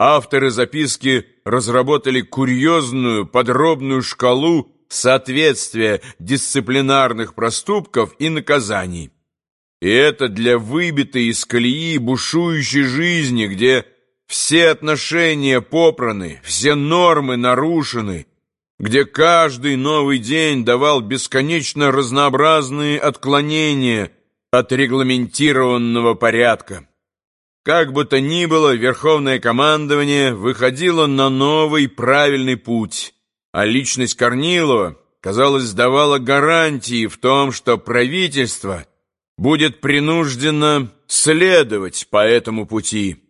авторы записки разработали курьезную подробную шкалу соответствия дисциплинарных проступков и наказаний. И это для выбитой из колеи бушующей жизни, где все отношения попраны, все нормы нарушены, где каждый новый день давал бесконечно разнообразные отклонения от регламентированного порядка. Как бы то ни было, Верховное командование выходило на новый правильный путь, а личность Корнилова, казалось, давала гарантии в том, что правительство будет принуждено следовать по этому пути.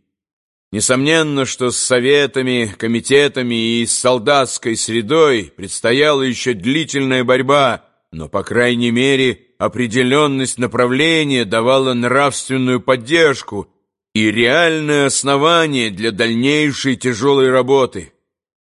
Несомненно, что с советами, комитетами и с солдатской средой предстояла еще длительная борьба, но, по крайней мере, определенность направления давала нравственную поддержку и реальное основание для дальнейшей тяжелой работы.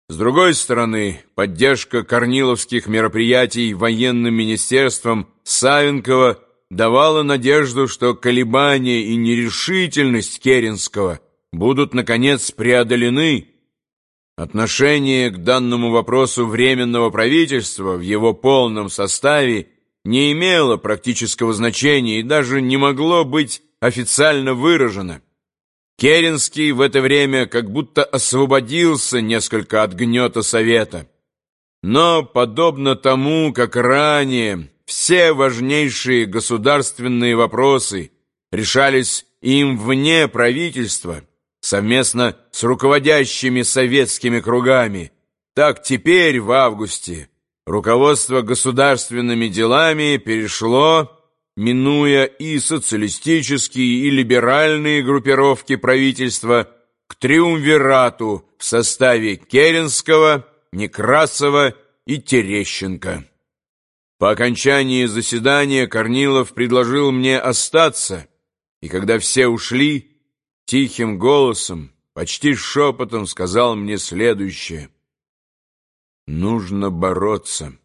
С другой стороны, поддержка корниловских мероприятий военным министерством Савенкова давала надежду, что колебания и нерешительность Керенского будут, наконец, преодолены. Отношение к данному вопросу Временного правительства в его полном составе не имело практического значения и даже не могло быть официально выражено. Керенский в это время как будто освободился несколько от гнета Совета. Но, подобно тому, как ранее все важнейшие государственные вопросы решались им вне правительства, совместно с руководящими советскими кругами, так теперь, в августе, руководство государственными делами перешло минуя и социалистические, и либеральные группировки правительства, к триумвирату в составе Керенского, Некрасова и Терещенко. По окончании заседания Корнилов предложил мне остаться, и когда все ушли, тихим голосом, почти шепотом сказал мне следующее. «Нужно бороться,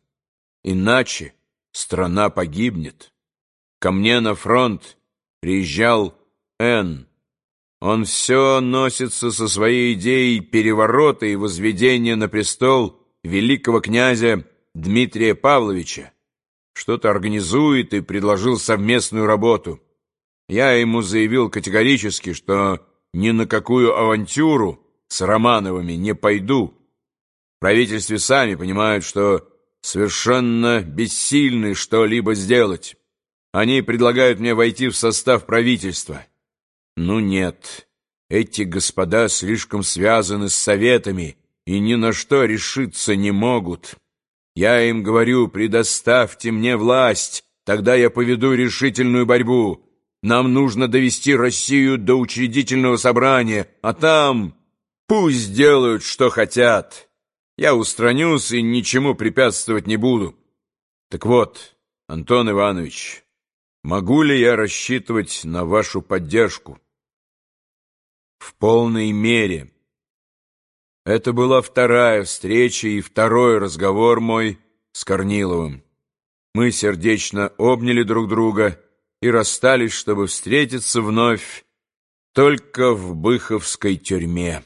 иначе страна погибнет». Ко мне на фронт приезжал Н. Он все носится со своей идеей переворота и возведения на престол великого князя Дмитрия Павловича. Что-то организует и предложил совместную работу. Я ему заявил категорически, что ни на какую авантюру с Романовыми не пойду. В правительстве сами понимают, что совершенно бессильны что-либо сделать. Они предлагают мне войти в состав правительства. Ну нет, эти господа слишком связаны с советами и ни на что решиться не могут. Я им говорю, предоставьте мне власть, тогда я поведу решительную борьбу. Нам нужно довести Россию до учредительного собрания, а там пусть делают, что хотят. Я устранюсь и ничему препятствовать не буду. Так вот, Антон Иванович... Могу ли я рассчитывать на вашу поддержку? В полной мере. Это была вторая встреча и второй разговор мой с Корниловым. Мы сердечно обняли друг друга и расстались, чтобы встретиться вновь только в Быховской тюрьме.